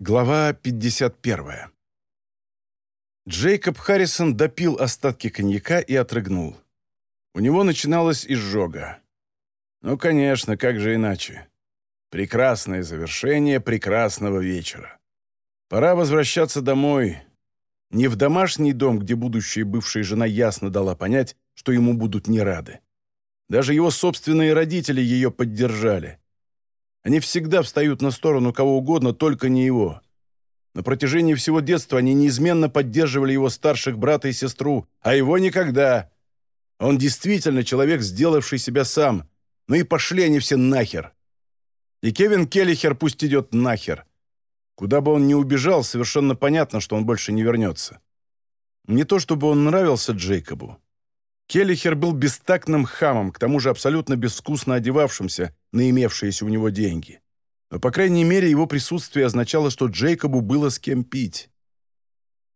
Глава 51. Джейкоб Харрисон допил остатки коньяка и отрыгнул. У него начиналась изжога. Ну, конечно, как же иначе. Прекрасное завершение прекрасного вечера. Пора возвращаться домой. Не в домашний дом, где будущая бывшая жена ясно дала понять, что ему будут не рады. Даже его собственные родители ее поддержали. Они всегда встают на сторону кого угодно, только не его. На протяжении всего детства они неизменно поддерживали его старших брата и сестру, а его никогда. Он действительно человек, сделавший себя сам. Ну и пошли они все нахер. И Кевин Келлихер пусть идет нахер. Куда бы он ни убежал, совершенно понятно, что он больше не вернется. Не то чтобы он нравился Джейкобу. Келлихер был бестактным хамом, к тому же абсолютно безвкусно одевавшимся на имевшиеся у него деньги. Но, по крайней мере, его присутствие означало, что Джейкобу было с кем пить.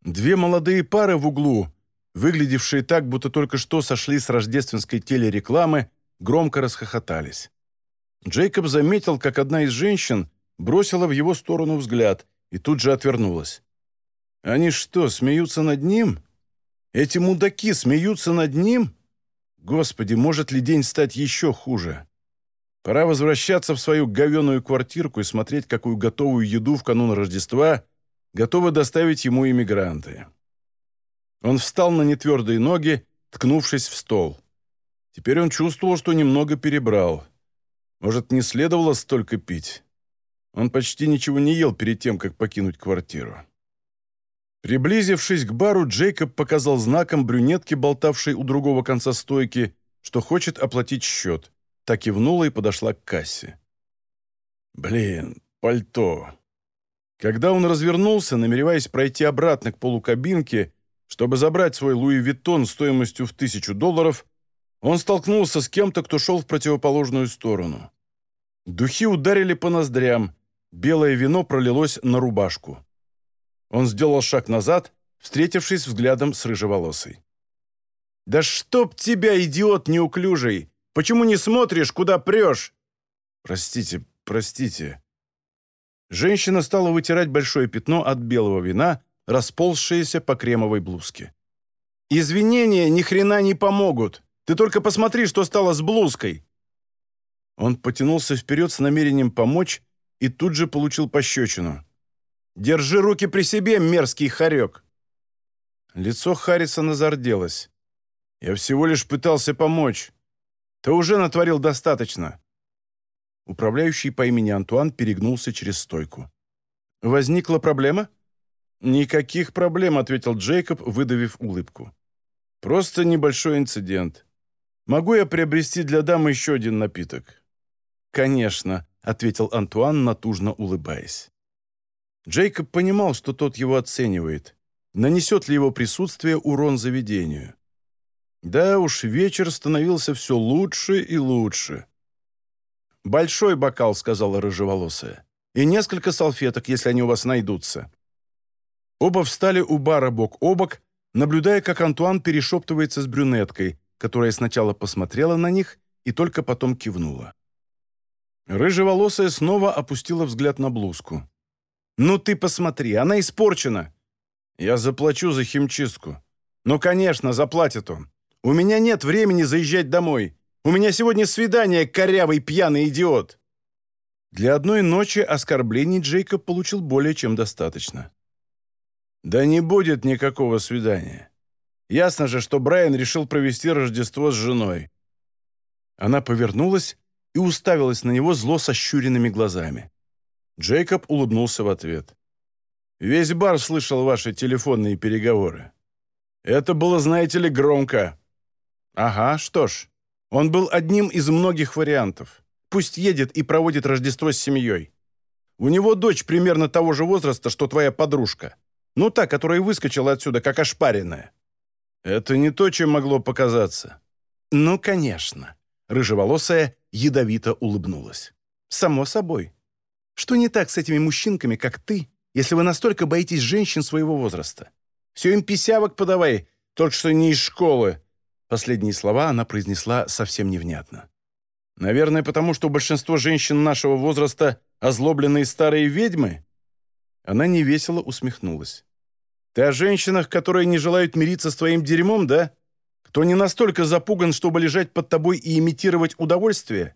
Две молодые пары в углу, выглядевшие так, будто только что сошли с рождественской телерекламы, громко расхохотались. Джейкоб заметил, как одна из женщин бросила в его сторону взгляд и тут же отвернулась. «Они что, смеются над ним?» Эти мудаки смеются над ним? Господи, может ли день стать еще хуже? Пора возвращаться в свою говеную квартирку и смотреть, какую готовую еду в канун Рождества готовы доставить ему иммигранты. Он встал на нетвердые ноги, ткнувшись в стол. Теперь он чувствовал, что немного перебрал. Может, не следовало столько пить? Он почти ничего не ел перед тем, как покинуть квартиру. Приблизившись к бару, Джейкоб показал знаком брюнетке, болтавшей у другого конца стойки, что хочет оплатить счет. Так кивнула и подошла к кассе. «Блин, пальто». Когда он развернулся, намереваясь пройти обратно к полукабинке, чтобы забрать свой Луи Виттон стоимостью в тысячу долларов, он столкнулся с кем-то, кто шел в противоположную сторону. Духи ударили по ноздрям, белое вино пролилось на рубашку. Он сделал шаг назад, встретившись взглядом с рыжеволосой. «Да чтоб тебя, идиот неуклюжий! Почему не смотришь, куда прешь?» «Простите, простите». Женщина стала вытирать большое пятно от белого вина, расползшееся по кремовой блузке. «Извинения ни хрена не помогут. Ты только посмотри, что стало с блузкой». Он потянулся вперед с намерением помочь и тут же получил пощечину. Держи руки при себе, мерзкий хорек!» Лицо Харрисона зарделось. «Я всего лишь пытался помочь. Ты уже натворил достаточно». Управляющий по имени Антуан перегнулся через стойку. «Возникла проблема?» «Никаких проблем», — ответил Джейкоб, выдавив улыбку. «Просто небольшой инцидент. Могу я приобрести для дамы еще один напиток?» «Конечно», — ответил Антуан, натужно улыбаясь. Джейкоб понимал, что тот его оценивает. Нанесет ли его присутствие урон заведению? Да уж, вечер становился все лучше и лучше. «Большой бокал», — сказала рыжеволосая. «И несколько салфеток, если они у вас найдутся». Оба встали у бара бок о бок, наблюдая, как Антуан перешептывается с брюнеткой, которая сначала посмотрела на них и только потом кивнула. Рыжеволосая снова опустила взгляд на блузку. «Ну ты посмотри, она испорчена!» «Я заплачу за химчистку». «Ну, конечно, заплатит он. У меня нет времени заезжать домой. У меня сегодня свидание, корявый пьяный идиот!» Для одной ночи оскорблений Джейкоб получил более чем достаточно. «Да не будет никакого свидания. Ясно же, что Брайан решил провести Рождество с женой». Она повернулась и уставилась на него зло сощуренными глазами. Джейкоб улыбнулся в ответ. «Весь бар слышал ваши телефонные переговоры. Это было, знаете ли, громко». «Ага, что ж, он был одним из многих вариантов. Пусть едет и проводит Рождество с семьей. У него дочь примерно того же возраста, что твоя подружка. Ну, та, которая выскочила отсюда, как ошпаренная». «Это не то, чем могло показаться». «Ну, конечно». Рыжеволосая ядовито улыбнулась. «Само собой. Что не так с этими мужчинками, как ты, если вы настолько боитесь женщин своего возраста? Все им писявок подавай, только что не из школы». Последние слова она произнесла совсем невнятно. «Наверное, потому что большинство женщин нашего возраста озлобленные старые ведьмы?» Она невесело усмехнулась. «Ты о женщинах, которые не желают мириться с твоим дерьмом, да? Кто не настолько запуган, чтобы лежать под тобой и имитировать удовольствие?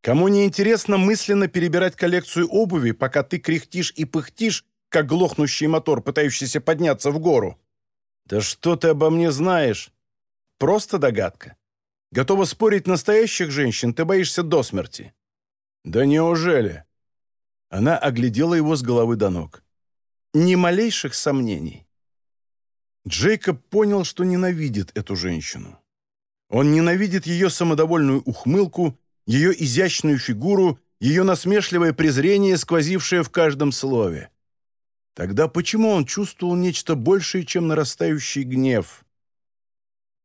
Кому не интересно мысленно перебирать коллекцию обуви, пока ты кряхтишь и пыхтишь, как глохнущий мотор, пытающийся подняться в гору? Да что ты обо мне знаешь? Просто догадка. Готова спорить настоящих женщин, ты боишься до смерти. Да неужели? Она оглядела его с головы до ног. Ни малейших сомнений. Джейкоб понял, что ненавидит эту женщину. Он ненавидит ее самодовольную ухмылку, ее изящную фигуру, ее насмешливое презрение, сквозившее в каждом слове. Тогда почему он чувствовал нечто большее, чем нарастающий гнев?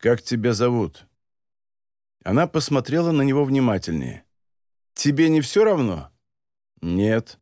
«Как тебя зовут?» Она посмотрела на него внимательнее. «Тебе не все равно?» «Нет».